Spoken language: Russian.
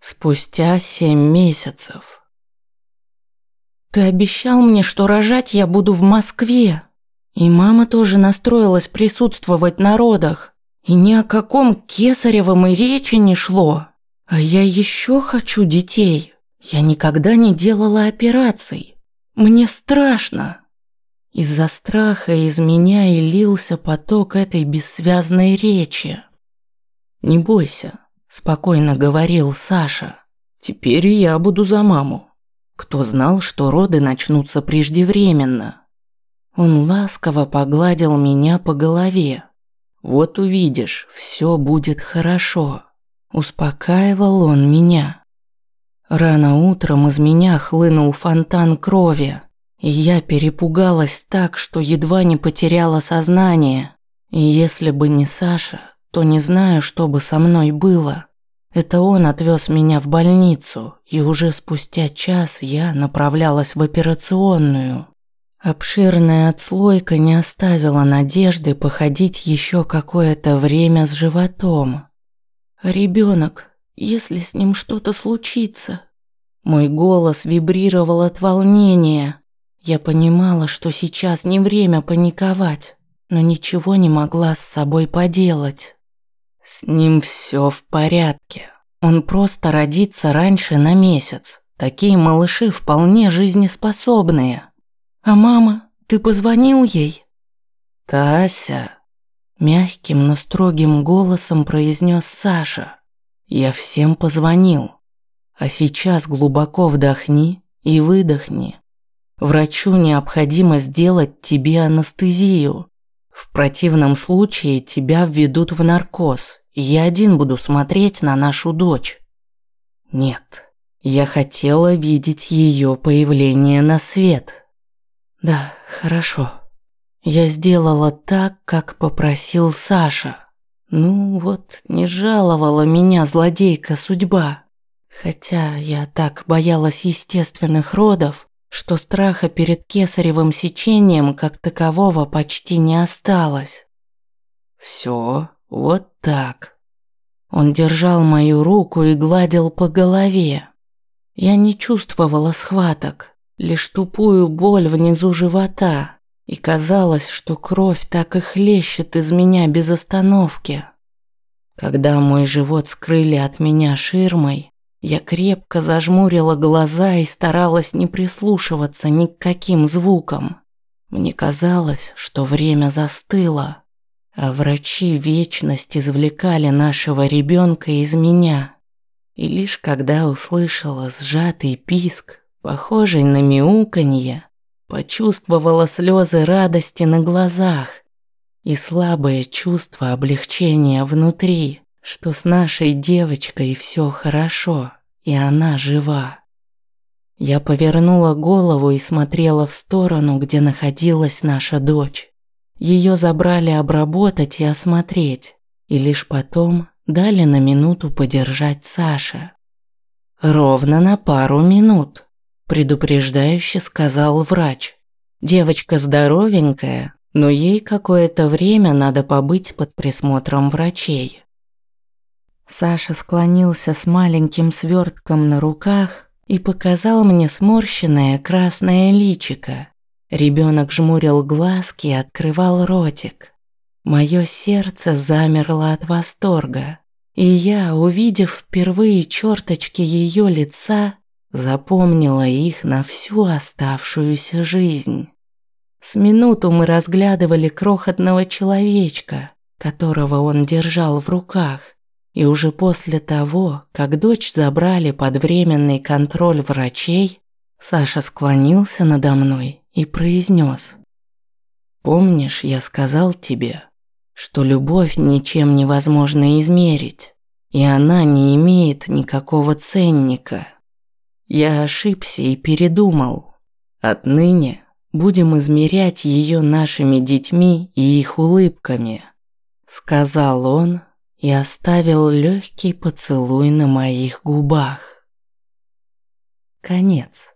Спустя семь месяцев. Ты обещал мне, что рожать я буду в Москве. И мама тоже настроилась присутствовать на родах. И ни о каком Кесаревом и речи не шло. А я еще хочу детей. Я никогда не делала операций. Мне страшно. Из-за страха из меня и лился поток этой бессвязной речи. Не бойся, спокойно говорил Саша. Теперь я буду за маму. Кто знал, что роды начнутся преждевременно? Он ласково погладил меня по голове. Вот увидишь, все будет хорошо. Успокаивал он меня. Рано утром из меня хлынул фонтан крови, и я перепугалась так, что едва не потеряла сознание. И если бы не Саша, то не знаю, что бы со мной было. Это он отвез меня в больницу, и уже спустя час я направлялась в операционную. Обширная отслойка не оставила надежды походить еще какое-то время с животом. Ребенок, если с ним что-то случится. Мой голос вибрировал от волнения. Я понимала, что сейчас не время паниковать, но ничего не могла с собой поделать. С ним все в порядке. Он просто родится раньше на месяц. Такие малыши вполне жизнеспособные. А мама, ты позвонил ей? Тася, мягким, но строгим голосом произнес Саша. Я всем позвонил. А сейчас глубоко вдохни и выдохни. Врачу необходимо сделать тебе анестезию. В противном случае тебя введут в наркоз я один буду смотреть на нашу дочь. Нет, я хотела видеть ее появление на свет. Да, хорошо. Я сделала так, как попросил Саша. Ну вот, не жаловала меня злодейка судьба. Хотя я так боялась естественных родов, что страха перед кесаревым сечением как такового почти не осталось. Все, вот так. Он держал мою руку и гладил по голове. Я не чувствовала схваток, лишь тупую боль внизу живота, и казалось, что кровь так и хлещет из меня без остановки. Когда мой живот скрыли от меня ширмой, я крепко зажмурила глаза и старалась не прислушиваться ни к каким звукам. Мне казалось, что время застыло а врачи вечность извлекали нашего ребенка из меня. И лишь когда услышала сжатый писк, похожий на мяуканье, почувствовала слезы радости на глазах и слабое чувство облегчения внутри, что с нашей девочкой все хорошо, и она жива. Я повернула голову и смотрела в сторону, где находилась наша дочь. Ее забрали обработать и осмотреть, и лишь потом дали на минуту подержать Саша. Ровно на пару минут, предупреждающе сказал врач. Девочка здоровенькая, но ей какое-то время надо побыть под присмотром врачей. Саша склонился с маленьким свертком на руках и показал мне сморщенное красное личико. Ребенок жмурил глазки и открывал ротик. Мое сердце замерло от восторга, и я, увидев впервые черточки ее лица, запомнила их на всю оставшуюся жизнь. С минуту мы разглядывали крохотного человечка, которого он держал в руках, и уже после того, как дочь забрали под временный контроль врачей, Саша склонился надо мной и произнес. «Помнишь, я сказал тебе, что любовь ничем невозможно измерить, и она не имеет никакого ценника. Я ошибся и передумал. Отныне будем измерять ее нашими детьми и их улыбками», сказал он и оставил легкий поцелуй на моих губах. Конец.